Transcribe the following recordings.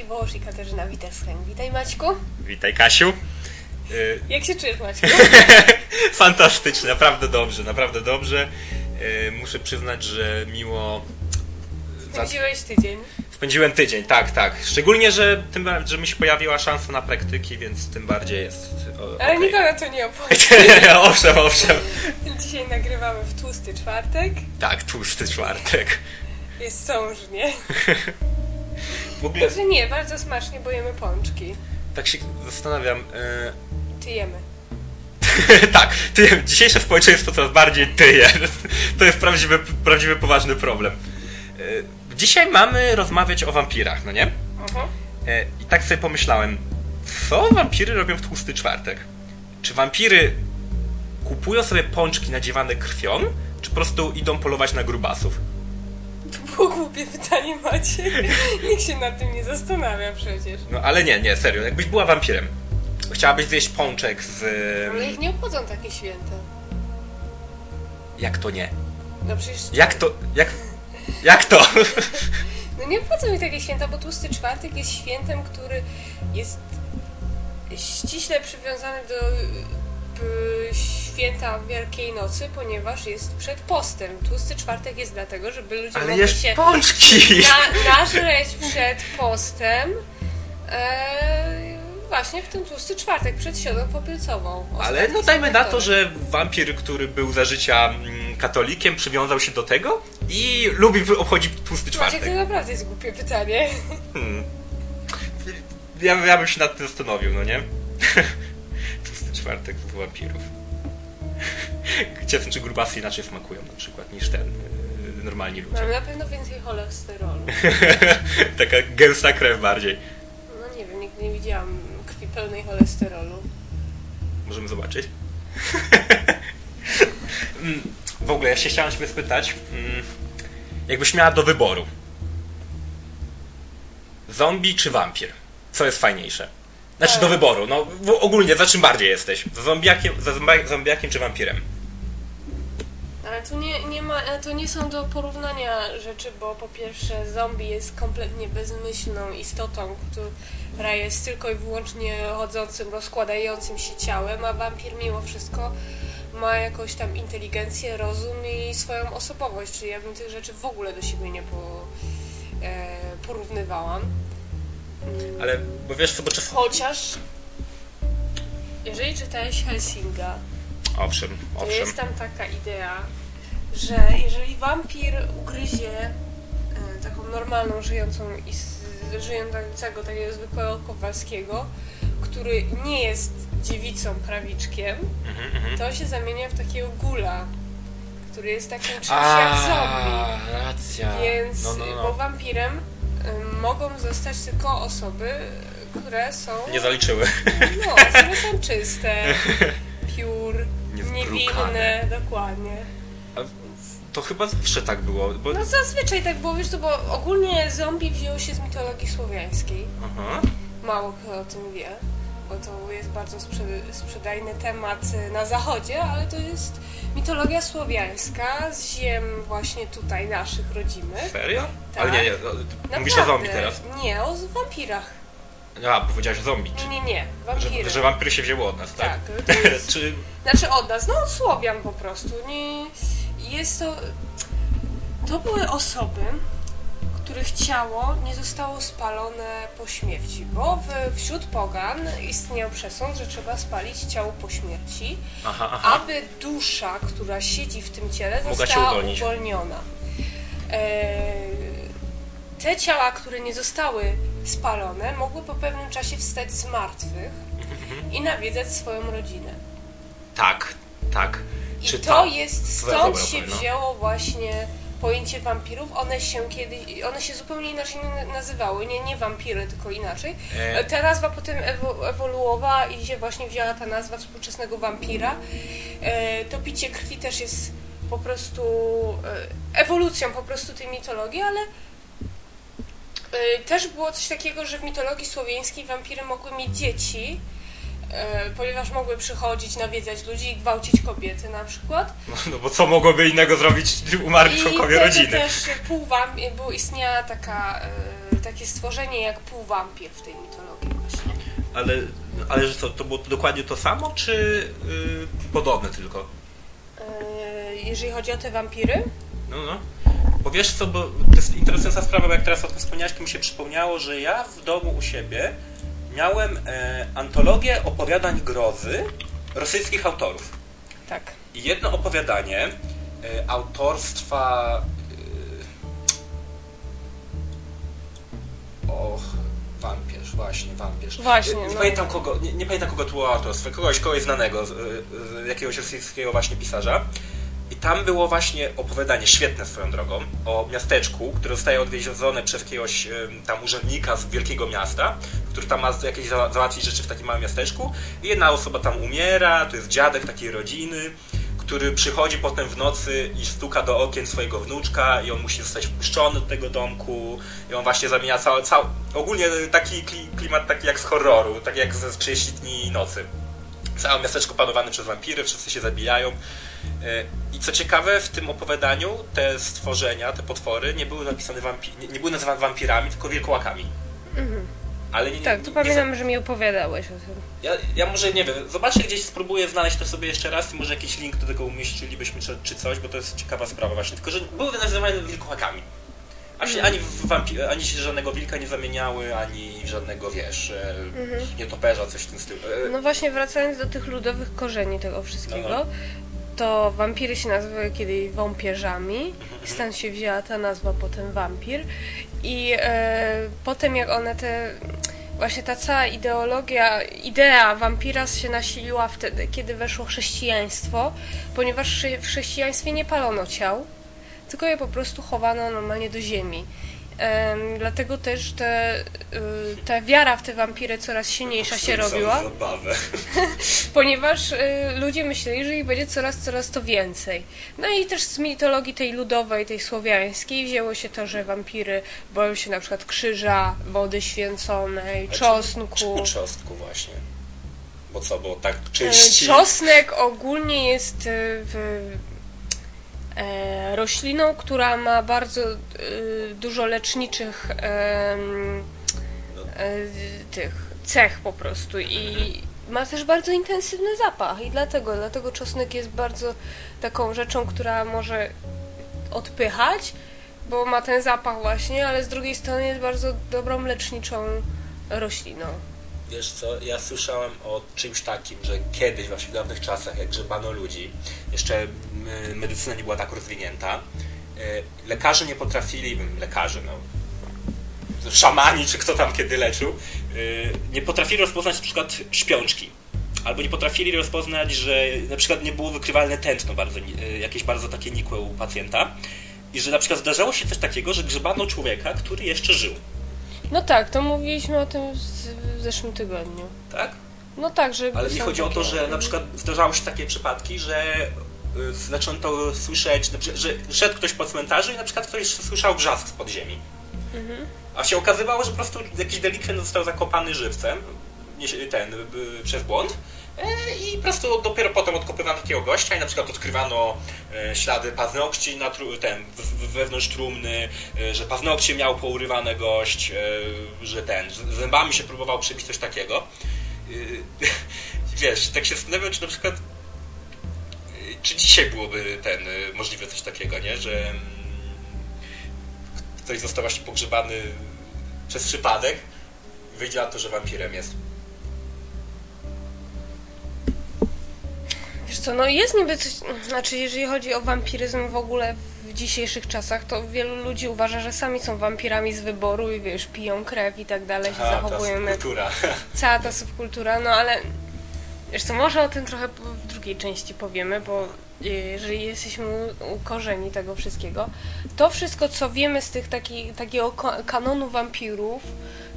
Maciej Wołosz i Katarzyna Witescheń. Witaj Maćku. Witaj Kasiu. Y, Jak się czujesz Maćku? Fantastycznie, naprawdę dobrze, naprawdę dobrze. Y, Muszę przyznać, że miło Spędziłeś tydzień. spędziłem tydzień, tak, tak. Szczególnie, że tym bardziej, że mi się pojawiła szansa na praktyki, więc tym bardziej jest. o- Ale okej. nikogo to nie obchodzi. owszem, owszem. Dzisiaj nagrywamy w tłusty czwartek. Tak, tłusty czwartek. Jest sążnie. W ogóle nie, bardzo smacznie, bo jemy pączki. tak się zastanawiam. y, Ty jemy. tak, ty, dzisiejsze społeczeństwo coraz bardziej tyje. To jest prawdziwy, prawdziwy poważny problem. Y, Dzisiaj mamy rozmawiać o wampirach, no nie? Mhm. E, I tak sobie pomyślałem, co wampiry robią w tłusty czwartek? Czy wampiry kupują sobie pączki nadziewane krwią, czy po prostu idą polować na grubasów? Było głupie pytanie Maciej. Nikt się nad tym nie zastanawia przecież. No ale nie, nie, serio, jakbyś była wampirem, chciałabyś zjeść pączek z... Ale ich nie obchodzą takie święta. Jak to nie? No przecież... Jak to... Jak... Jak to? No nie obchodzą mi takie święta, bo tłusty czwartek jest świętem, który jest ściśle przywiązany do święta Wielkiej Nocy, ponieważ jest przed postem. Tłusty czwartek jest dlatego, żeby ludzie Ale mogli się pączki! na, nażreć przed postem e, właśnie w ten tłusty czwartek, przed środą popielcową. Ale no dajmy na to, że wampir, który był za życia mm, katolikiem, przywiązał się do tego i lubi obchodzić tłusty Maciek, czwartek. to naprawdę jest głupie pytanie. Hmm. Ja, ja bym się nad tym zastanowił, no nie? Czwartek z wampirów. Ciekawe, czy grubasy inaczej smakują na przykład niż ten, yy, normalni ludzie. Mamy na pewno więcej cholesterolu. Taka gęsta krew bardziej. No nie wiem, nigdy nie widziałam krwi pełnej cholesterolu. Możemy zobaczyć. Mm, w ogóle, ja się chciałem ciebie spytać, mm, jakbyś miała do wyboru zombie czy wampir? Co jest fajniejsze? Znaczy do Eee. wyboru, no ogólnie za czym bardziej jesteś? Za zombiakiem, za zombi- zombiakiem czy wampirem? Ale tu nie, nie ma, ale to nie są do porównania rzeczy, bo po pierwsze zombie jest kompletnie bezmyślną istotą, która jest tylko i wyłącznie chodzącym, rozkładającym się ciałem, a wampir mimo wszystko ma jakąś tam inteligencję, rozum i swoją osobowość, czyli ja bym tych rzeczy w ogóle do siebie nie po, e, porównywałam. Ale, bo wiesz co, bo czasem... Chociaż, jeżeli czytałeś Helsinga, Owszem, to owszem. jest tam taka idea, że jeżeli wampir ugryzie e, taką normalną, żyjącą żyjącego takiego zwykłego Kowalskiego, który nie jest dziewicą prawiczkiem, Mhm, mhm. to się zamienia w takiego gula, który jest takim czymś jak zombie. racja. Więc, no, no, bo no. wampirem y, mogą zostać tylko osoby, które są Nie zaliczyły. no, które są czyste, Niezbrukane. niewinne, dokładnie. To chyba zawsze tak było, bo... No zazwyczaj tak było, wiesz co, bo ogólnie zombie wzięło się z mitologii słowiańskiej. Aha. Mało kto o tym wie, bo to jest bardzo sprze- sprzedajny temat y, na zachodzie, ale to jest mitologia słowiańska z ziem właśnie tutaj naszych rodzimych. Serio? Tak. Ale nie, nie, no, mówisz o zombie teraz. Nie, o wampirach. A, bo powiedziałeś o zombie, Nie, czy... nie, nie, wampiry. Że, że wampiry się wzięły od nas, tak? Tak, to jest- czy... Znaczy od nas, no od Słowian po prostu. Nie, jest to... To były osoby, których ciało nie zostało spalone po śmierci, bo w, wśród pogan istniał przesąd, że trzeba spalić ciało po śmierci, Aha, aha. aby dusza, która siedzi w tym ciele, Mogła została uwolniona. Eee, te ciała, które nie zostały spalone, mogły po pewnym czasie wstać z martwych Mhm. i nawiedzać swoją rodzinę. Tak, tak. I Czy to ta- jest, stąd się no. wzięło właśnie pojęcie wampirów. One się kiedyś, one się zupełnie inaczej na- nazywały, nie, nie wampiry, tylko inaczej. E. Ta nazwa potem ewo, ewoluowała i się właśnie wzięła ta nazwa współczesnego wampira. E, to picie krwi też jest po prostu e, ewolucją po prostu tej mitologii, ale e, też było coś takiego, że w mitologii słowiańskiej wampiry mogły mieć dzieci, ponieważ mogły przychodzić, nawiedzać ludzi i gwałcić kobiety na przykład. No, no bo co mogłoby innego zrobić umarli I członkowie rodziny? też półwampir, bo istniała taka, e, takie stworzenie jak półwampir w tej mitologii właśnie. Ale, ale że co, to było dokładnie to samo, czy yy, podobne tylko? E, jeżeli chodzi o te wampiry, No, no. Bo wiesz co, bo to jest interesująca sprawa, bo jak teraz o tym wspomniałeś, to mi się przypomniało, że ja w domu u siebie miałem e, antologię opowiadań grozy rosyjskich autorów. tak. I jedno opowiadanie e, autorstwa. E, och, wampierz, właśnie, wampierz. Właśnie, E, Nie, no. pamiętam kogo, nie, nie pamiętam kogo było autorstwo, kogoś, kogoś znanego, z, z jakiegoś rosyjskiego właśnie pisarza. I tam było właśnie opowiadanie, świetne swoją drogą, o miasteczku, które zostaje odwiezione przez jakiegoś tam urzędnika z wielkiego miasta, który tam ma jakieś za- załatwić rzeczy w takim małym miasteczku. I jedna osoba tam umiera, to jest dziadek takiej rodziny, który przychodzi potem w nocy i stuka do okien swojego wnuczka i on musi zostać wpuszczony do tego domku i on właśnie zamienia cały, cały ogólnie taki kli- klimat taki jak z horroru, tak jak ze 30 dni nocy. Całe miasteczko panowane przez wampiry, wszyscy się zabijają. E, I co ciekawe, w tym opowiadaniu te stworzenia, te potwory nie były napisane wampi- nie, nie były nazywane wampirami, tylko wilkołakami. Ale nie, Mhm. Tak, nie, to nie, pamiętam, że mi opowiadałeś o tym. ja, ja może nie wiem, zobaczę gdzieś, spróbuję znaleźć to sobie jeszcze raz i może jakiś link do tego umieścilibyśmy czy, czy coś, bo to jest ciekawa sprawa właśnie. Tylko, że były nazywane wilkołakami. A się ani, w wampi- ani się żadnego wilka nie zamieniały, ani żadnego, wiesz, e, nietoperza, coś w tym stylu. E, No właśnie, wracając do tych ludowych korzeni tego wszystkiego, No, to wampiry się nazywały kiedyś wampierzami, stąd się wzięła ta nazwa potem wampir. I e, potem jak one te... Właśnie ta cała ideologia, idea wampira się nasiliła wtedy, kiedy weszło chrześcijaństwo, ponieważ w chrześcijaństwie nie palono ciał, tylko je po prostu chowano normalnie do ziemi. Dlatego też te, y, ta wiara w te wampiry coraz silniejsza się robiła ponieważ y, ludzie myśleli, że ich będzie coraz, coraz to więcej. No i też z mitologii tej ludowej, tej słowiańskiej wzięło się to, że wampiry boją się na przykład krzyża, wody święconej, A czosnku. Czemu czosnku właśnie? Bo co, bo tak Y, czyści? Czosnek ogólnie jest w, rośliną, która ma bardzo y, dużo leczniczych e, tych cech po prostu i ma też bardzo intensywny zapach i dlatego, dlatego czosnek jest bardzo taką rzeczą, która może odpychać, bo ma ten zapach właśnie, ale z drugiej strony jest bardzo dobrą leczniczą rośliną. Wiesz co, ja słyszałem o czymś takim, że kiedyś, właśnie w dawnych czasach, jak grzebano ludzi, jeszcze medycyna nie była tak rozwinięta, e, lekarze nie potrafili, lekarze, no, szamani, czy kto tam kiedy leczył, e, nie potrafili rozpoznać na przykład śpiączki. Albo nie potrafili rozpoznać, że na przykład nie było wykrywalne tętno bardzo, e, jakieś bardzo takie nikłe u pacjenta. I że na przykład zdarzało się coś takiego, że grzebano człowieka, który jeszcze żył. No tak, to mówiliśmy o tym w, zeszłym tygodniu. Tak? No tak, że. Ale mi chodzi o to, że na przykład zdarzały się takie przypadki, że y, zaczęto słyszeć, że szedł ktoś po cmentarzu i na przykład ktoś słyszał wrzask z podziemi. A się okazywało, że po prostu jakiś delikwent został zakopany żywcem, ten, y, przez błąd. E, I po prostu dopiero potem odkopywano takiego gościa i na przykład odkrywano e, ślady paznokci na tru, ten, wewnątrz trumny, e, że paznokcie miał pourywane gość, że ten, zębami się próbował przebić coś takiego. Wiesz, tak się zastanawiam, czy na przykład czy dzisiaj byłoby ten możliwe coś takiego, nie? Że mm, ktoś został właśnie pogrzebany przez przypadek wyjdzie na to, że wampirem jest. Wiesz co, no jest niby coś, znaczy jeżeli chodzi o wampiryzm w ogóle w dzisiejszych czasach, to wielu ludzi uważa, że sami są wampirami z wyboru i wiesz, piją krew i tak dalej, się A, ta zachowują jak kultura. cała ta subkultura, no ale co, może o tym trochę w drugiej części powiemy, bo y, jeżeli jesteśmy u, korzeni tego wszystkiego, to wszystko, co wiemy z tych taki, takiego kanonu wampirów,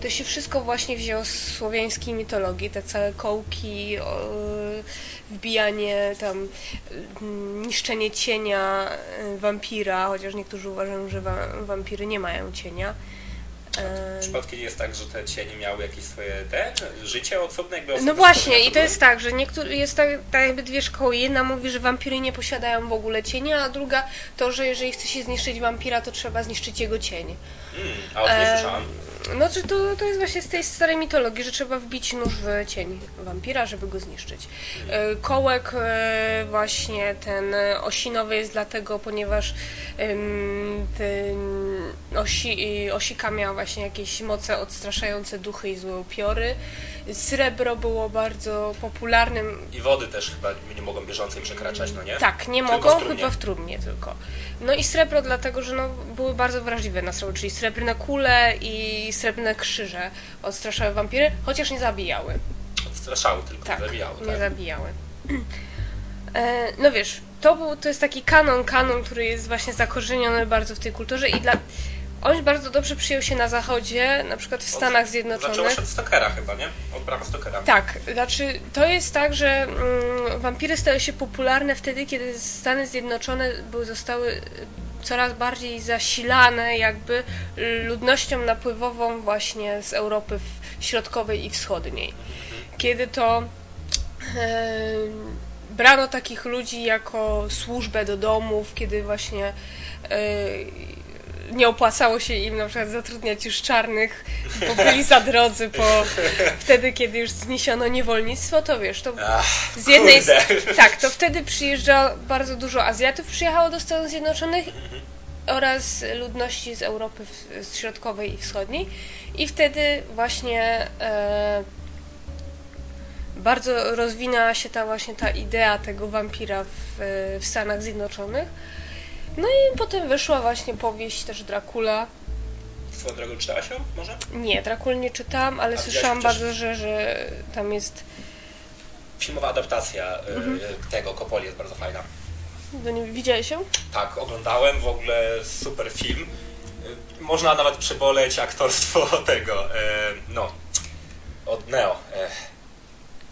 to się wszystko właśnie wzięło z słowiańskiej mitologii, te całe kołki, wbijanie tam, y, niszczenie cienia y, wampira, chociaż niektórzy uważają, że wa- wampiry nie mają cienia. Przypadkiem jest tak, że te cienie miały jakieś swoje te życie osobne, jakby No właśnie, i to jest tak, że niektóre, jest tak, tak jakby dwie szkoły. Jedna mówi, że wampiry nie posiadają w ogóle cienia, a druga to, że jeżeli chce się zniszczyć wampira, to trzeba zniszczyć jego cień. Mm, a o tym nie E, słyszałam. No, że to, to jest właśnie z tej starej mitologii, że trzeba wbić nóż w cień wampira, żeby go zniszczyć. E, Kołek e, właśnie ten osinowy jest dlatego, ponieważ osi, osika miała właśnie jakieś moce odstraszające duchy i złe upiory. Srebro było bardzo popularnym I wody też chyba nie mogą bieżącej przekraczać, no nie? tak, nie Tylko mogą, chyba w trumnie tylko. No i srebro dlatego, że no, były bardzo wrażliwe na srebro, czyli srebrne kule i srebrne krzyże odstraszały wampiry, chociaż nie zabijały. Odstraszały tylko, Tak, zabijały, nie tak? zabijały. E, no wiesz, to, był, to jest taki kanon, kanon, który jest właśnie zakorzeniony bardzo w tej kulturze i dla... On bardzo dobrze przyjął się na zachodzie, na przykład w Stanach Zaczęło Zjednoczonych. się od Stokera chyba, nie? Od Brama Stokera. Tak, znaczy to jest tak, że mm, wampiry stały się popularne wtedy, kiedy Stany Zjednoczone były, zostały coraz bardziej zasilane jakby ludnością napływową właśnie z Europy Środkowej i Wschodniej. Kiedy to e, brano takich ludzi jako służbę do domów, kiedy właśnie e, nie opłacało się im na przykład zatrudniać już czarnych, bo byli za drodzy po wtedy, kiedy już zniesiono niewolnictwo, to wiesz, to Ach, z jednej kurde. tak, to wtedy przyjeżdża bardzo dużo Azjatów przyjechało do Stanów Zjednoczonych oraz ludności z Europy z Środkowej i Wschodniej i wtedy właśnie e, bardzo rozwinęła się ta właśnie ta idea tego wampira w, w Stanach Zjednoczonych. No i potem wyszła właśnie powieść też Dracula. Swoją drogą czytałaś ją może? Nie, Dracul nie czytałam, ale A słyszałam widziałaś bardzo, że, że tam jest... Filmowa adaptacja y, Mhm. tego Kopoli jest bardzo fajna. No nie widziałeś się? Tak, oglądałem, w ogóle super film. Y, Można nawet przeboleć aktorstwo tego, e, no, od Neo. E,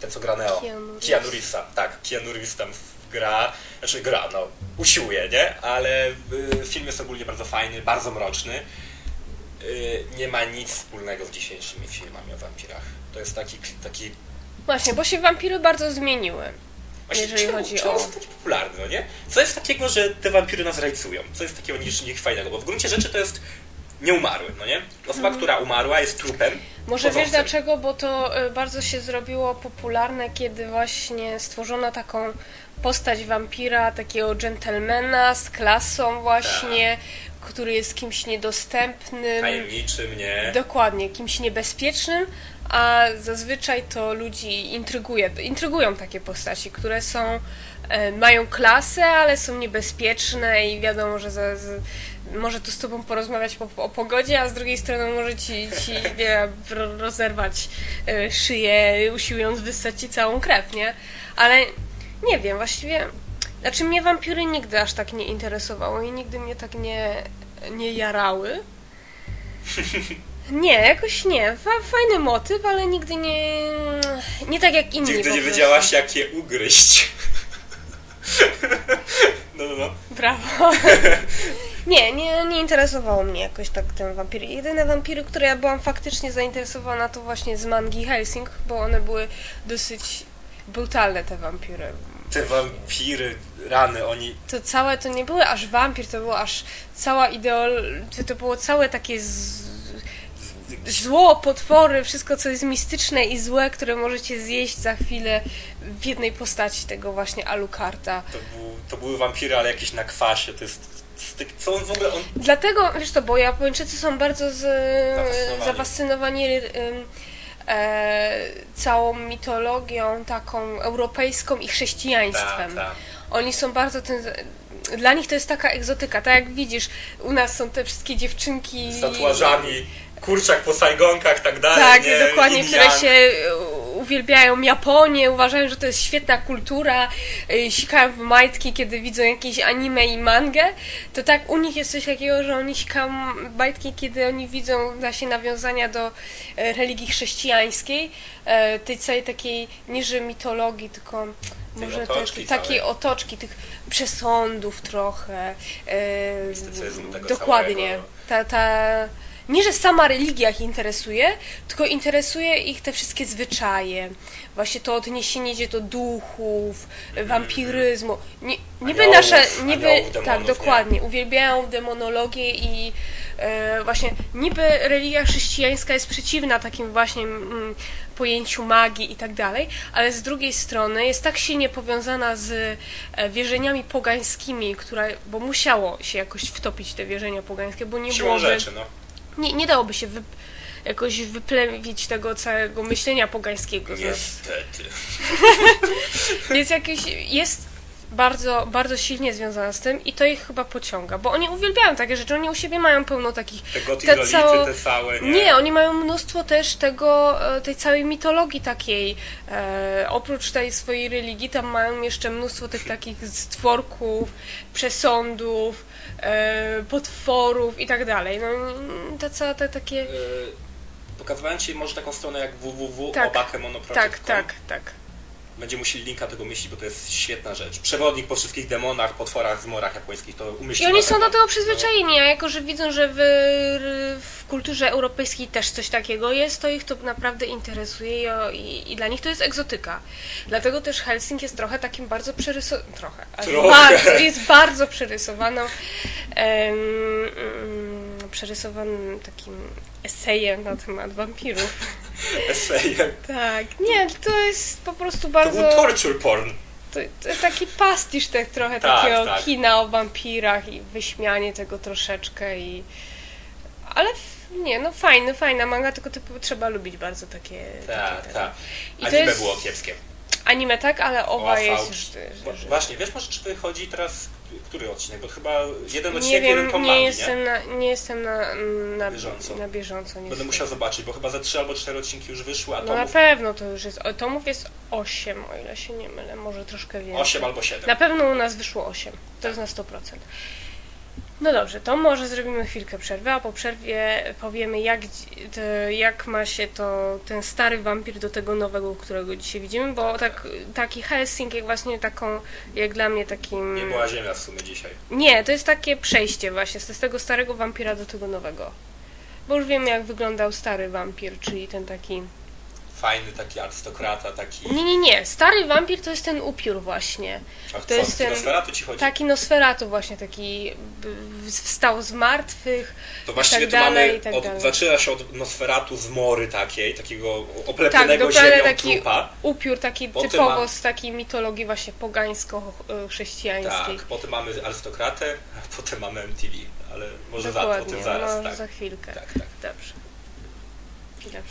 ten, co gra Neo. Keanu Reeves. Keanu Reevesa, tak. Keanu Reeves tam gra, znaczy gra, no, usiłuje, nie? Ale y, film jest ogólnie bardzo fajny, bardzo mroczny. Y, nie ma nic wspólnego z dzisiejszymi filmami o wampirach. To jest taki, taki Właśnie, bo się wampiry bardzo zmieniły. Właśnie, Jeżeli czemu, chodzi czemu o- są takie popularne, no nie? Co jest takiego, że te wampiry nas rajcują? Co jest takiego niż nich fajnego? Bo w gruncie rzeczy to jest nieumarły, no nie? Osoba, która umarła jest trupem. Może wiesz dlaczego? Bo to y, bardzo się zrobiło popularne, kiedy właśnie stworzono taką postać wampira, takiego dżentelmena z klasą właśnie, który jest kimś niedostępnym. Tajemniczym, nie? Dokładnie, kimś niebezpiecznym, a zazwyczaj to ludzi intryguje. Intrygują takie postaci, które są, e, mają klasę, ale są niebezpieczne i wiadomo, że za, z, może tu z tobą porozmawiać po, o pogodzie, a z drugiej strony może ci, ci nie rozerwać e, szyję, usiłując wyssać ci całą krew, nie? Ale nie wiem, właściwie... Znaczy mnie wampiry nigdy aż tak nie interesowały i nigdy mnie tak nie, nie jarały. Nie, jakoś nie. Fa fajny motyw, ale nigdy nie. Nie tak jak inni. Nigdy nie wiedziałaś, jak je ugryźć. No, no, no. Brawo. nie, nie, nie interesowało mnie jakoś tak ten wampir. Jedyne wampiry, które ja byłam faktycznie zainteresowana, to właśnie z mangi Helsing, bo one były dosyć brutalne, te wampiry. Te wampiry, rany, oni... To całe to nie były aż wampir, to było aż cała ideol. To, było całe takie z... zło, potwory, wszystko co jest mistyczne i złe, które możecie zjeść za chwilę w jednej postaci tego właśnie Alucarda. To, był, to były wampiry, ale jakieś na kwasie. To jest... Co on w ogóle... On... Dlatego, wiesz to, bo Japończycy są bardzo z, Zafascynowani. zafascynowani całą mitologią taką europejską i chrześcijaństwem. Tak, tak. Oni są bardzo ten. Dla nich to jest taka egzotyka. Tak jak widzisz, u nas są te wszystkie dziewczynki. Z tatuażami, kurczak po sajgonkach, tak dalej, Tak, nie? dokładnie, Yin które się e, uwielbiają Japonię, uważają, że to jest świetna kultura, e, sikają w majtki, kiedy widzą jakieś anime i mangę, to tak u nich jest coś takiego, że oni sikają majtki, kiedy oni widzą właśnie nawiązania do e, religii chrześcijańskiej, e, tej całej takiej, nie że mitologii, tylko może otoczki te, takiej otoczki, tych przesądów trochę. e, tego dokładnie. całego. Ta, ta nie, że sama religia ich interesuje, tylko interesuje ich te wszystkie zwyczaje. Właśnie to odniesienie się do duchów, wampiryzmu. Nie, niby Aniołów, nasze, niby, aniołów, tak, nie? dokładnie, uwielbiają demonologię i e, właśnie niby religia chrześcijańska jest przeciwna takim właśnie mm, pojęciu magii i tak dalej, ale z drugiej strony jest tak silnie powiązana z e, wierzeniami pogańskimi, która, bo musiało się jakoś wtopić te wierzenia pogańskie, bo nie Siłą byłoby, rzeczy, no. Nie, nie dałoby się wy, jakoś wyplewić tego całego myślenia pogańskiego. Niestety. Więc jakiś jest bardzo, bardzo silnie związana z tym i to ich chyba pociąga, bo oni uwielbiają takie rzeczy, oni u siebie mają pełno takich... Te rolity, całe- te całe, nie? Nie, oni mają mnóstwo też tego, e, tej całej mitologii takiej. E, oprócz tej swojej religii, tam mają jeszcze mnóstwo tych takich stworków, przesądów, potworów i tak dalej. No, te całe te takie... E, Pokazywałem Ci może taką stronę jak www Tak. obakemonoproject.com. Tak, tak, tak. Będziemy musieli linka tego umieścić, bo to jest świetna rzecz. Przewodnik po wszystkich demonach, potworach, zmorach japońskich, to I umieścimy. oni są do tego przyzwyczajeni, a jako, że widzą, że w, w kulturze europejskiej też coś takiego jest, to ich to naprawdę interesuje i, i, i dla nich to jest egzotyka. Dlatego też Helsing jest trochę takim bardzo przerysowanym, trochę, Trochę. Bardzo, jest bardzo przerysowaną, em, mm, przerysowanym takim esejem na temat wampirów. Esejem. Tak, nie, to jest po prostu To bardzo... był torture porn. To, to jest taki pastisz tak trochę Tak, takiego tak. kina o wampirach i wyśmianie tego troszeczkę i... Ale nie, no fajny, fajna manga, tylko typu trzeba lubić bardzo takie... Tak, tak. I to Anime jest- było kiepskie. Anime tak, ale owa OAV. jest Właśnie, wiesz może czy wychodzi teraz który odcinek? Bo chyba jeden Nie odcinek, jeden wiem, tom nie mangi, jestem, na, nie jestem na, na, Bieżąco. na bieżąco. Będę niestety. musiał zobaczyć, bo chyba ze trzy albo cztery odcinki już wyszły, a No na pewno to już jest... Tomów jest 8, o ile się nie mylę, może troszkę więcej. 8 albo 7. Na pewno u nas wyszło 8. To jest na 100%. No dobrze, to może zrobimy chwilkę przerwy, a po przerwie powiemy, jak, jak ma się to ten stary wampir do tego nowego, którego dzisiaj widzimy, bo tak, taki Helsing, jak właśnie taką, jak dla mnie takim... Nie była ziemia w sumie dzisiaj. Nie, to jest takie przejście właśnie z z tego starego wampira do tego nowego. Bo już wiemy, jak wyglądał stary wampir, czyli ten taki... Fajny taki arystokrata, taki... Nie, nie, nie. Stary wampir to jest ten upiór właśnie. A to co, jest ten- Nosferatu ci chodzi? Taki Nosferatu właśnie, taki wstał z martwych. To właściwie tak tu mamy, dalej, i tak od, zaczyna się od Nosferatu z mory takiej, takiego Tak, oplepionego dokładnie ziemią taki trupa. upiór, taki Potem typowo mam- z takiej mitologii właśnie pogańsko-chrześcijańskiej. Tak, potem mamy arystokratę, a potem mamy MTV, ale może za, o Dokładnie, tym zaraz, może tak. za chwilkę. Tak, tak. Dobrze. Chwilę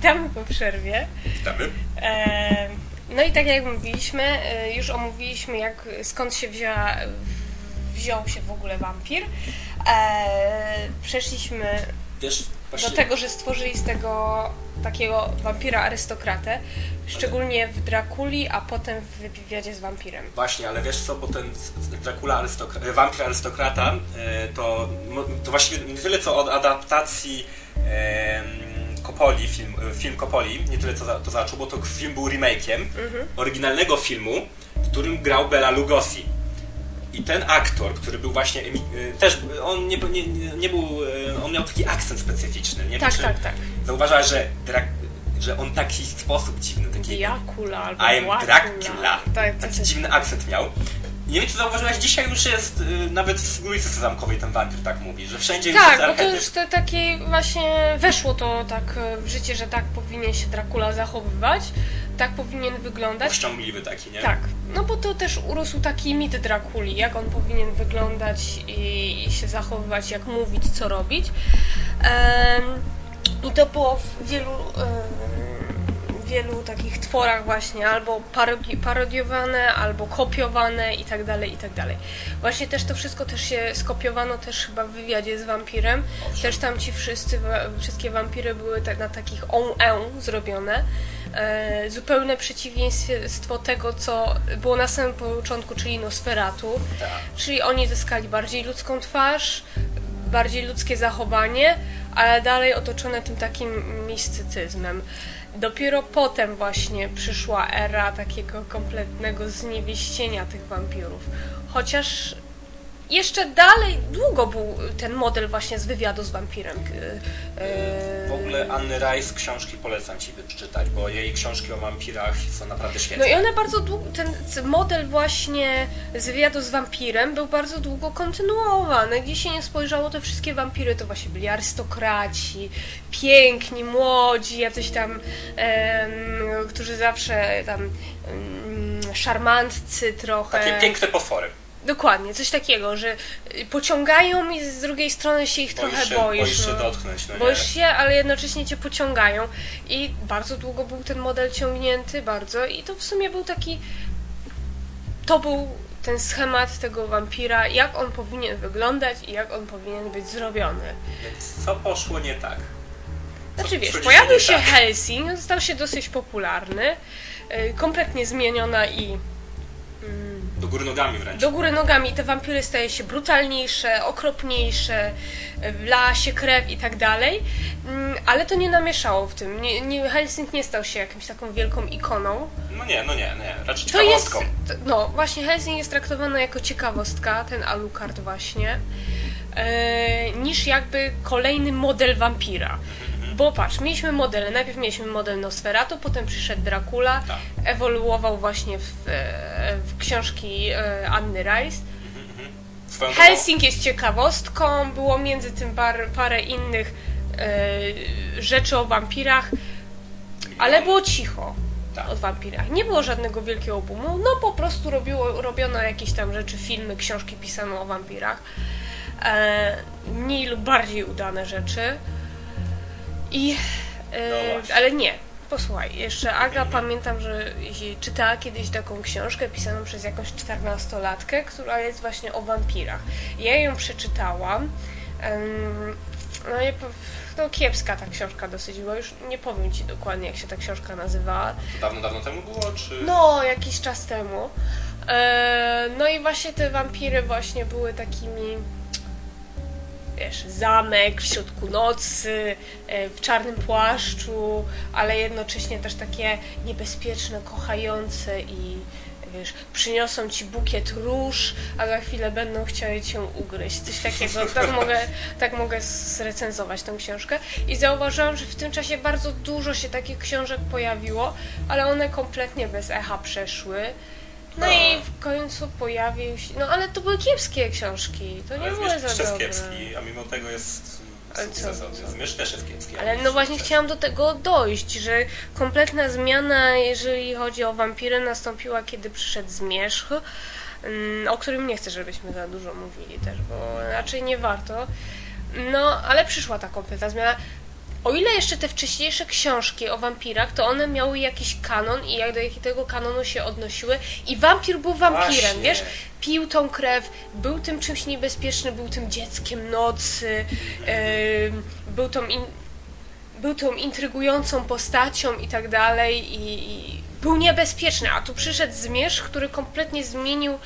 Witamy po przerwie. Witamy. No i tak jak mówiliśmy, e, już omówiliśmy jak, skąd się wzięła, wziął się w ogóle wampir. E, przeszliśmy Wiesz, właśnie... do tego, że stworzyli z tego takiego wampira arystokratę, szczególnie w Drakuli, a potem w wywiadzie z wampirem. Właśnie, ale wiesz co, bo ten Dracula arystokra- e, wampir arystokrata e, to, to właściwie nie tyle co od adaptacji Coppoli, film, e, film Coppoli, nie tyle co za, to zaczął, bo to film był remake'iem oryginalnego filmu, w którym grał Bela Lugosi. I ten aktor, który był właśnie, e, też, on nie, nie, nie był, e, on miał taki akcent specyficzny, nie Tak, wiem, tak, tak. Zauważałaś, że, że on taki sposób dziwny, taki Diakula albo I'm Błacula. Dracula. Tak, Taki coś- dziwny akcent miał. Nie wiem, czy zauważyłaś, dzisiaj już jest y, nawet w ulicy Sezamkowej ten wampir tak mówi, że wszędzie Tak, jest bo to już to takie właśnie weszło to tak e, w życie, że tak powinien się Dracula zachowywać, tak powinien wyglądać. Poszczęśliwy taki, nie? Tak, no bo to też urósł taki mit Drakuli, jak on powinien wyglądać i, i się zachowywać, jak mówić, co robić. Em, I to było w wielu, em, wielu takich tworach właśnie albo parodi parodiowane, albo kopiowane i tak dalej, i tak dalej. Właśnie też to wszystko też się skopiowano też chyba w wywiadzie z wampirem. Owszem. Też tam ci wszyscy, wszystkie wampiry były tak na takich on zrobione. E, zupełne przeciwieństwo tego, co było na samym początku, czyli Nosferatu. Tak. Czyli oni zyskali bardziej ludzką twarz, bardziej ludzkie zachowanie, ale dalej otoczone tym takim mistycyzmem. Dopiero potem właśnie przyszła era takiego kompletnego zniewieścienia tych wampirów. Chociaż jeszcze dalej, długo był ten model właśnie z wywiadu z wampirem. e, e, W ogóle Anny Rice książki polecam Ci wyczytać, bo jej książki o wampirach są naprawdę świetne. No i one bardzo długo, ten model właśnie z wywiadu z wampirem był bardzo długo kontynuowany. Gdzie się nie spojrzało, te wszystkie wampiry to właśnie byli arystokraci, piękni, młodzi, jacyś tam, którzy zawsze tam em, szarmantcy trochę. Takie piękne potwory. Dokładnie, coś takiego, że y, pociągają i z drugiej strony się ich trochę się, boisz. boisz się no. dotknąć, no nie? Boisz się, ale jednocześnie cię pociągają. I bardzo długo był ten model ciągnięty, bardzo. I to w sumie był taki. To był ten schemat tego wampira, jak on powinien wyglądać i jak on powinien być zrobiony. Więc co poszło nie tak? Znaczy wiesz, co pojawił się nie tak? Helsing, stał się dosyć popularny, y, kompletnie zmieniona i Do góry nogami wręcz. do góry nogami te wampiry stają się brutalniejsze, okropniejsze, wla się krew i tak dalej, Mm, ale to nie namieszało w tym. Nie, nie, Helsing nie stał się jakąś taką wielką ikoną. No nie, no nie, nie. Raczej To jest, ciekawostką. to- no właśnie Helsing jest traktowany jako ciekawostka, ten Alucard właśnie, e, niż jakby kolejny model wampira. Bo patrz, mieliśmy modele. Najpierw mieliśmy model Nosferatu, potem przyszedł Dracula, Tak. ewoluował właśnie w, e, w książki e, Anny Rice. Drogą- Helsing jest ciekawostką, było między tym par, parę innych e, rzeczy o wampirach, ale było cicho Tak. o wampirach. Nie było żadnego wielkiego boomu, no po prostu robiło, robiono jakieś tam rzeczy, filmy, książki pisano o wampirach. E, mniej lub bardziej udane rzeczy. I, e, No ale nie. Posłuchaj, jeszcze Aga pamiętam, że czytała kiedyś taką książkę pisaną przez jakąś czternastolatkę, która jest właśnie o wampirach. Ja ją przeczytałam. No, po- no kiepska ta książka dosyć była, już nie powiem Ci dokładnie jak się ta książka nazywała. To dawno, dawno temu było, czy... No, jakiś czas temu. E, no i właśnie te wampiry właśnie były takimi wiesz, zamek w środku nocy, e, w czarnym płaszczu, ale jednocześnie też takie niebezpieczne, kochające i wiesz, przyniosą ci bukiet róż, a za chwilę będą chciały cię ugryźć. Coś takiego. Tak mogę, tak mogę zrecenzować tę książkę. I zauważyłam, że w tym czasie bardzo dużo się takich książek pojawiło, ale one kompletnie bez echa przeszły. No i w końcu pojawił się. No ale to były kiepskie książki. To nie Ale były za też jest dobre. kiepski, a mimo tego jest Ale co, sukcesowy. co? Zmierzch też jest kiepski. Ale no właśnie chciałam do tego dojść, że kompletna zmiana, jeżeli chodzi o wampiry, nastąpiła, kiedy przyszedł Zmierzch, mm, o którym nie chcę, żebyśmy za dużo mówili też, bo raczej nie warto. No, ale przyszła ta kompletna zmiana. O ile jeszcze te wcześniejsze książki o wampirach, to one miały jakiś kanon i jak do jakiego kanonu się odnosiły i wampir był wampirem, Właśnie. wiesz? Pił tą krew, był tym czymś niebezpiecznym, był tym dzieckiem nocy, em, był tą, in, był tą intrygującą postacią i tak dalej i, i był niebezpieczny, a tu przyszedł zmierzch, który kompletnie zmienił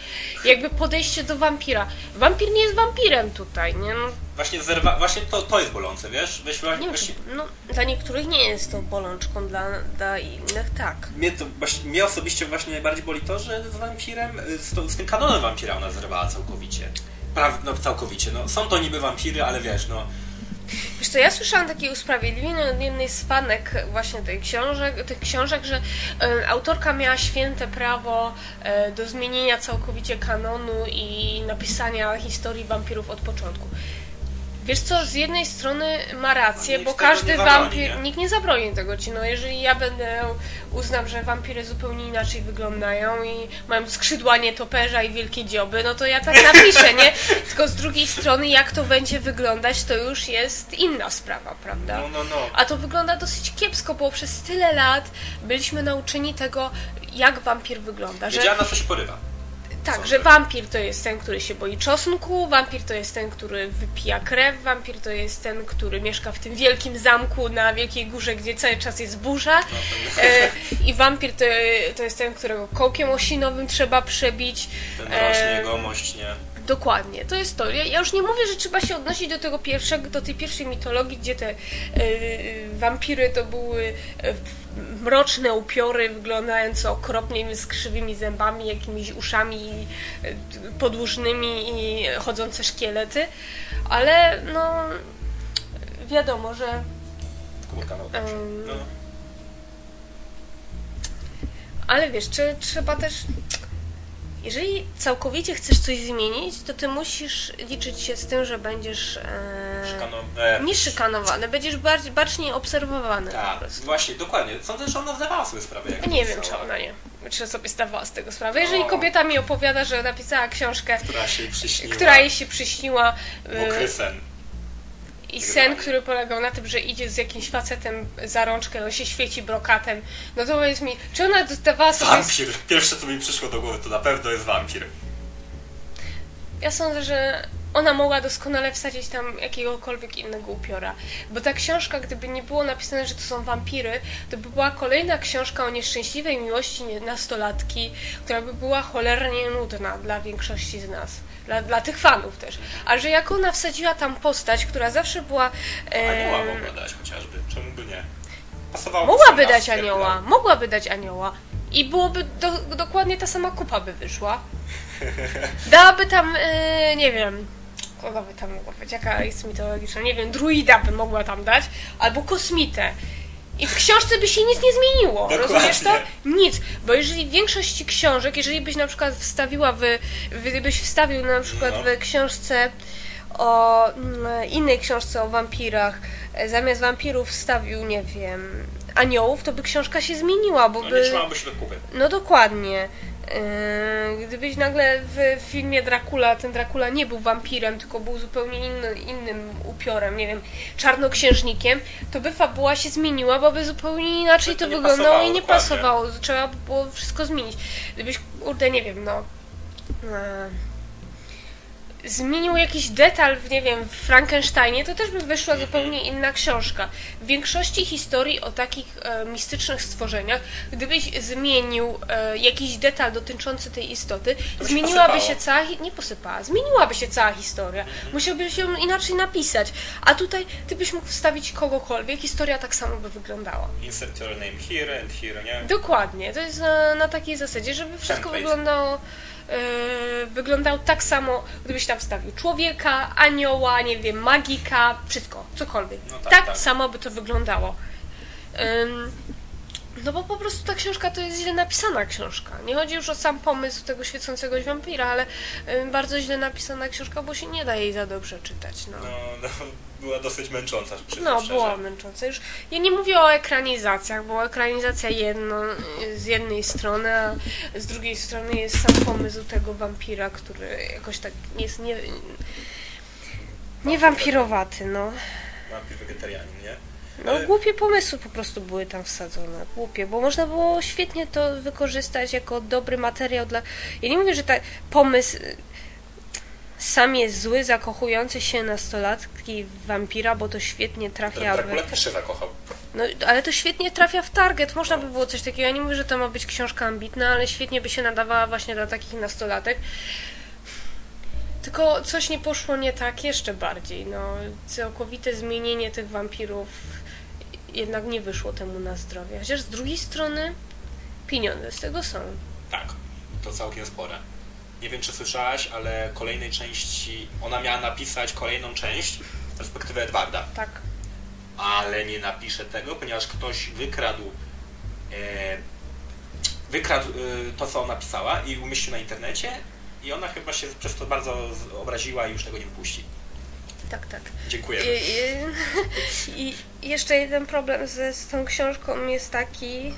jakby podejście do wampira. Wampir nie jest wampirem tutaj, nie? No, Właśnie, zerwa, właśnie to, to jest bolące, wiesz? Wiesz, nie wiem, właśnie, czy, no, dla niektórych nie jest to bolączką, dla, dla innych tak. mnie, to, właśnie, mnie osobiście właśnie najbardziej boli to, że z wampirem, z, to, z tym kanonem wampira ona zerwała całkowicie. Praw, no całkowicie, no. Są to niby wampiry, ale wiesz, no. Wiesz co, ja słyszałam takie usprawiedliwienie od jednej z fanek właśnie tej książek, tych książek, że autorka miała święte prawo e, do zmienienia całkowicie kanonu i napisania historii wampirów od początku. Wiesz co, z jednej strony ma rację, Nikt bo każdy wampir, nikt nie zabroni tego ci. No jeżeli ja będę uznam, że wampiry zupełnie inaczej wyglądają i mają skrzydła nietoperza i wielkie dzioby, no to ja tak napiszę, nie? Tylko z drugiej strony, jak to będzie wyglądać, to już jest inna sprawa, prawda? No, no, no. A to wygląda dosyć kiepsko, bo przez tyle lat byliśmy nauczeni tego, jak wampir wygląda. Że, Wiedziała na co się porywa. Tak, że wampir to jest ten, który się boi czosnku, wampir to jest ten, który wypija krew, wampir to jest ten, który mieszka w tym wielkim zamku na wielkiej górze, gdzie cały czas jest burza. E, I wampir to, to jest ten, którego kołkiem osinowym trzeba przebić. Ten E, rośnie, gomość, nie? Dokładnie, to jest to. Ja, już nie mówię, że trzeba się odnosić do tego pierwszego, do tej pierwszej mitologii, gdzie te e, wampiry to były mroczne upiory wyglądające okropnie z krzywymi zębami, jakimiś uszami e, podłużnymi i chodzące szkielety, ale no wiadomo, że Komórka na no. ale wiesz, czy trzeba też jeżeli całkowicie chcesz coś zmienić, to ty musisz liczyć się z tym, że będziesz e, Szykano... E, nie szykanowany, będziesz bardziej, baczniej obserwowany tak, właśnie, dokładnie. Sądzę, że ona zdawała sobie sprawę, jak Ja nie wiem, czy ona nie. Czy sobie zdawała z tego sprawę. Jeżeli No. kobieta mi opowiada, że napisała książkę, Która się przyśniła. która jej się przyśniła e, Mokry sen. i sen, który polegał na tym, że idzie z jakimś facetem za rączkę, on się świeci brokatem, no to powiedz mi, czy ona zdawała sobie... Wampir. Pierwsze, co mi przyszło do głowy, to na pewno jest wampir. Ja sądzę, że ona mogła doskonale wsadzić tam jakiegokolwiek innego upiora. Bo ta książka, gdyby nie było napisane, że to są wampiry, to by była kolejna książka o nieszczęśliwej miłości nastolatki, która by była cholernie nudna dla większości z nas. Dla, dla tych fanów też. A że jak ona wsadziła tam postać, która zawsze była... Anioła em, mogła dać chociażby. Czemu by nie? Pasowało Mogłaby dać anioła, mogłaby dać anioła. I byłoby do, dokładnie ta sama kupa by wyszła. Dałaby tam, e, nie wiem, kogo by tam mogła być, jaka jest mitologiczna, nie wiem, druida by mogła tam dać, albo kosmitę. I w książce by się nic nie zmieniło, Dokładnie. rozumiesz to? Nic, bo jeżeli w większości książek, jeżeli byś na przykład wstawiła w, w byś wstawił na przykład No. w książce o mm, innej książce o wampirach, e, zamiast wampirów wstawił, nie wiem, aniołów, to by książka się zmieniła, bo No by... nie trzymałoby się do kupy. No dokładnie. Yy, Gdybyś nagle w filmie Dracula, ten Dracula nie był wampirem, tylko był zupełnie inny, innym upiorem, nie wiem, czarnoksiężnikiem, to by fabuła się zmieniła, bo by zupełnie inaczej To to, wyglądało i nie dokładnie. pasowało. Trzeba by było wszystko zmienić. Gdybyś, kurde, nie wiem, no. Zmienił jakiś detal, w, nie wiem, w Frankensteinie, to też by wyszła zupełnie inna książka. W większości historii o takich e, mistycznych stworzeniach, gdybyś zmienił e, jakiś detal dotyczący tej istoty, To by się zmieniłaby posypało. się cała, nie posypała, zmieniłaby się cała historia. Musiałbyś ją inaczej napisać. A tutaj ty byś mógł wstawić kogokolwiek, historia tak samo by wyglądała. Insert your name here and here, nie? Dokładnie, to jest na, na takiej zasadzie, żeby wszystko Template. wyglądało wyglądał tak samo, gdybyś tam wstawił człowieka, anioła, nie wiem, magika, wszystko, cokolwiek. No tak, tak, tak. samo by to wyglądało. No bo po prostu ta książka to jest źle napisana książka. Nie chodzi już o sam pomysł tego świecącego wampira, ale bardzo źle napisana książka, bo się nie da jej za dobrze czytać. No. No, no, była dosyć męcząca, No, szczerze. była męcząca. Już ja nie mówię o ekranizacjach, bo ekranizacja jedno, z jednej strony, a z drugiej strony jest sam pomysł tego wampira, który jakoś tak jest nie, nie wampirowaty, no. Wampir wegetarianin, nie? No Ale- głupie pomysły po prostu były tam wsadzone. Głupie, bo można było świetnie to wykorzystać jako dobry materiał dla... Ja nie mówię, że tak pomysł sam jest zły, zakochujący się nastolatki w wampira, bo to świetnie trafia w... Dracula też się zakochał. No, ale to świetnie trafia w target. Można by było coś takiego. Ja nie mówię, że to ma być książka ambitna, ale świetnie by się nadawała właśnie dla takich nastolatek. Tylko coś nie poszło nie tak jeszcze bardziej. No, całkowite zmienienie tych wampirów jednak nie wyszło temu na zdrowie. Chociaż z drugiej strony pieniądze z tego są. Tak, to całkiem spore. Nie wiem, czy słyszałaś, ale kolejnej części, ona miała napisać kolejną część z perspektywy Edwarda, Tak. ale nie napisze tego, ponieważ ktoś wykradł e, wykradł e, to, co ona pisała i umieścił na internecie i ona chyba się przez to bardzo z- obraziła i już tego nie wypuści. Tak, tak. Dziękujemy. I, I jeszcze jeden problem ze, z tą książką jest taki,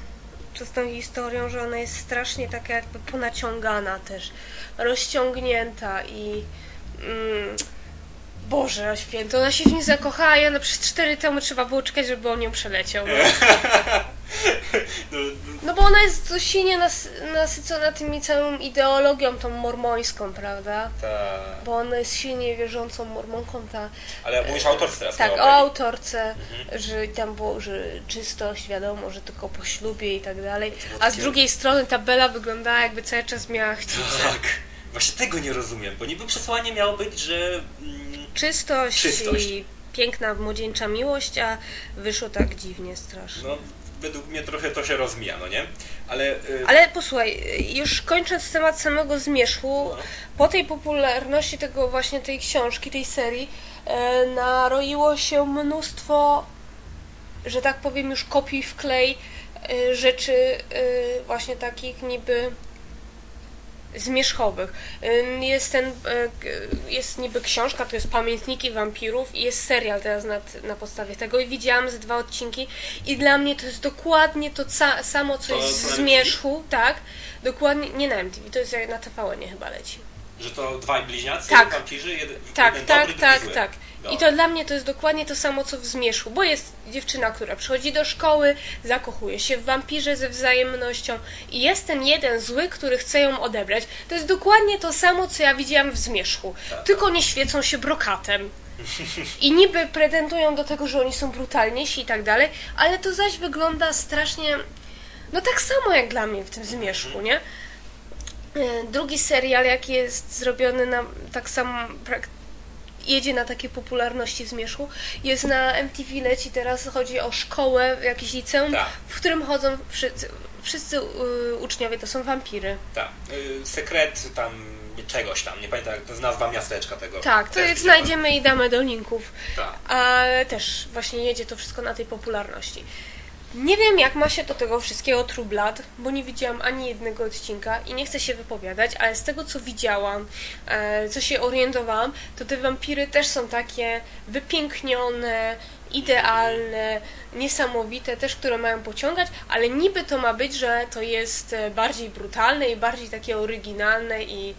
czy z tą historią, że ona jest strasznie taka jakby ponaciągana też, rozciągnięta i mm, Boże święto, ona się w nim zakochała i ona przez cztery tomy trzeba było czekać, żeby on ją przeleciał. No, No, no bo ona jest dość silnie nas, nasycona tymi całą ideologią tą mormońską, prawda? ta... Bo ona jest silnie wierzącą mormonką, ta Ale mówisz o autorce teraz, Tak, o autorce, że tam było, że czystość, wiadomo, że tylko po ślubie i tak dalej. A z drugiej strony ta Bela wyglądała jakby cały czas miała chcieć. Tak. Właśnie tego nie rozumiem, bo niby przesłanie miało być, że... Czystość, Czystość. i piękna młodzieńcza miłość, a wyszło tak dziwnie strasznie. no, według mnie trochę to się rozmija, no nie? Ale... y, Ale posłuchaj, już kończąc temat samego zmierzchu, No. po tej popularności tego właśnie tej książki, tej serii, e, naroiło się mnóstwo, że tak powiem, już kopii w klej e, rzeczy e, właśnie takich niby zmierzchowych. Jest ten, e, jest niby książka, to jest Pamiętniki Wampirów i jest serial teraz na, na podstawie tego i widziałam ze dwa odcinki i dla mnie to jest dokładnie to ca- samo, co To jest MTV? zmierzchu, tak? Dokładnie, nie na MTV, to jest jak na tvn chyba leci. Że to dwaj bliźniacy, Tak. wampirzy, jeden, Tak, jeden tak, dobry, tak, tak. I to dla mnie to jest dokładnie to samo, co w Zmierzchu, bo jest dziewczyna, która przychodzi do szkoły, zakochuje się w wampirze ze wzajemnością i jest ten jeden zły, który chce ją odebrać. To jest dokładnie to samo, co ja widziałam w Zmierzchu, Tak. tylko nie świecą się brokatem. I niby pretendują do tego, że oni są brutalniejsi i tak dalej, ale to zaś wygląda strasznie, no tak samo jak dla mnie w tym Zmierzchu, nie? E, Drugi serial, jaki jest zrobiony na tak samo, jedzie na takiej popularności zmierzchu, jest na MTV leci teraz, chodzi o szkołę, jakieś liceum, Tak. w którym chodzą wszyscy, wszyscy y, uczniowie, to są wampiry. Tak. Y, sekret tam czegoś tam, nie pamiętam, jak to jest nazwa miasteczka tego. Tak, to jest, znajdziemy i damy do linków. Tak. A też właśnie jedzie to wszystko na tej popularności. Nie wiem, jak ma się do tego wszystkiego True Blood, bo nie widziałam ani jednego odcinka i nie chcę się wypowiadać, ale z tego, co widziałam, e, co się orientowałam, to te wampiry też są takie wypięknione, idealne, niesamowite, też które mają pociągać, ale niby to ma być, że to jest e, bardziej brutalne i bardziej takie oryginalne i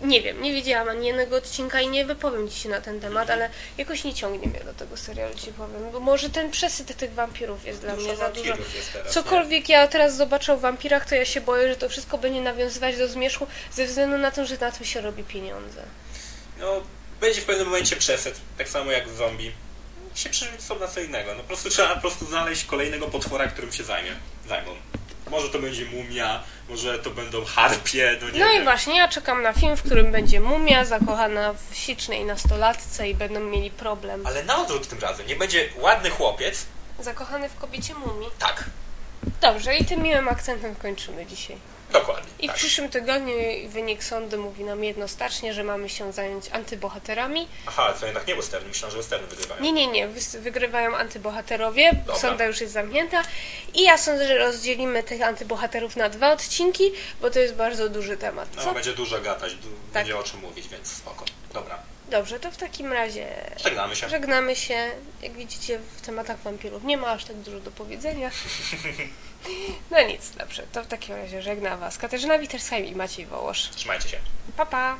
nie wiem, nie widziałam ani jednego odcinka i nie wypowiem ci się na ten temat, ale jakoś nie ciągnie mnie do tego serialu, ci powiem. Bo może ten przesyt tych wampirów jest dla Dużo mnie za dużo. teraz, Cokolwiek ja teraz zobaczę o wampirach, to ja się boję, że to wszystko będzie nawiązywać do zmierzchu ze względu na to, że na tym się robi pieniądze. Nie? No, będzie w pewnym momencie przesyt, tak samo jak w zombie. Się przerzucą na co innego. No po prostu trzeba po prostu znaleźć kolejnego potwora, którym się zajmie. Zajmą. Może to będzie mumia, może to będą harpie, no nie No wiem. i właśnie, ja czekam na film, w którym będzie mumia zakochana w ślicznej nastolatce i będą mieli problem. Ale na odwrót tym razem. Nie będzie ładny chłopiec. Zakochany w kobiecie mumii. Tak, Dobrze, i tym miłym akcentem kończymy dzisiaj. Dokładnie. I w tak. przyszłym tygodniu wynik sądu mówi nam jednoznacznie, że mamy się zająć antybohaterami. Aha, to jednak nie westerny. Myślałem, że westerny wygrywają. Nie, nie, nie, wygrywają antybohaterowie, Dobra. sonda już jest zamknięta i ja sądzę, że rozdzielimy tych antybohaterów na dwa odcinki, bo to jest bardzo duży temat. No, Co? będzie dużo gadać, du- Tak. będzie o czym mówić, więc spoko. Dobra, Dobrze, to w takim razie żegnamy się. żegnamy się. Jak widzicie, w tematach wampirów nie ma aż tak dużo do powiedzenia. No nic, dobrze, to w takim razie żegnam Was Katarzyna Witersheim i Maciej Wołosz. Trzymajcie się. Pa, pa!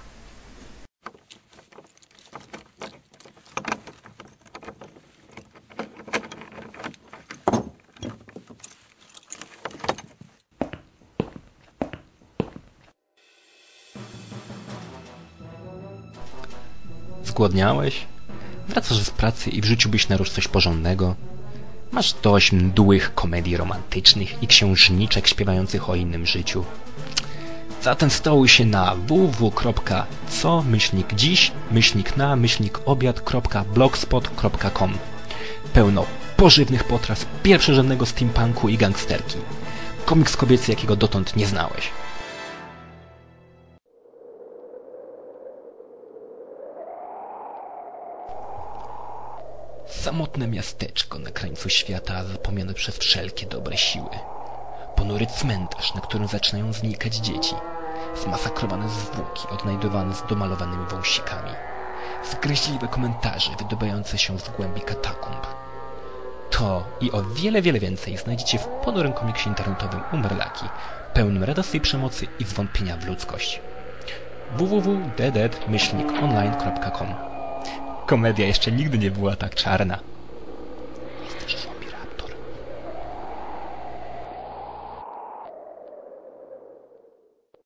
Zgłodniałeś? Wracasz z pracy i wrzuciłbyś na róż coś porządnego? Masz dość mdłych komedii romantycznych i księżniczek śpiewających o innym życiu. Zatem stołuj się na www.co myślnik dziś myślnik na myślnik obiad.blogspot.com Pełno pożywnych potraw pierwszorzędnego steampunku i gangsterki. Komiks kobiecy, jakiego dotąd nie znałeś. Samotne miasteczko na krańcu świata zapomniane przez wszelkie dobre siły. Ponury cmentarz, na którym zaczynają znikać dzieci. Zmasakrowane zwłoki odnajdowane z domalowanymi wąsikami. Zgryźliwe komentarze wydobające się z głębi katakumb. To i o wiele, wiele więcej znajdziecie w ponurym komiksie internetowym Umberlaki, pełnym radosnej przemocy i zwątpienia w ludzkość. www.dead-online.com Komedia jeszcze nigdy nie była tak czarna.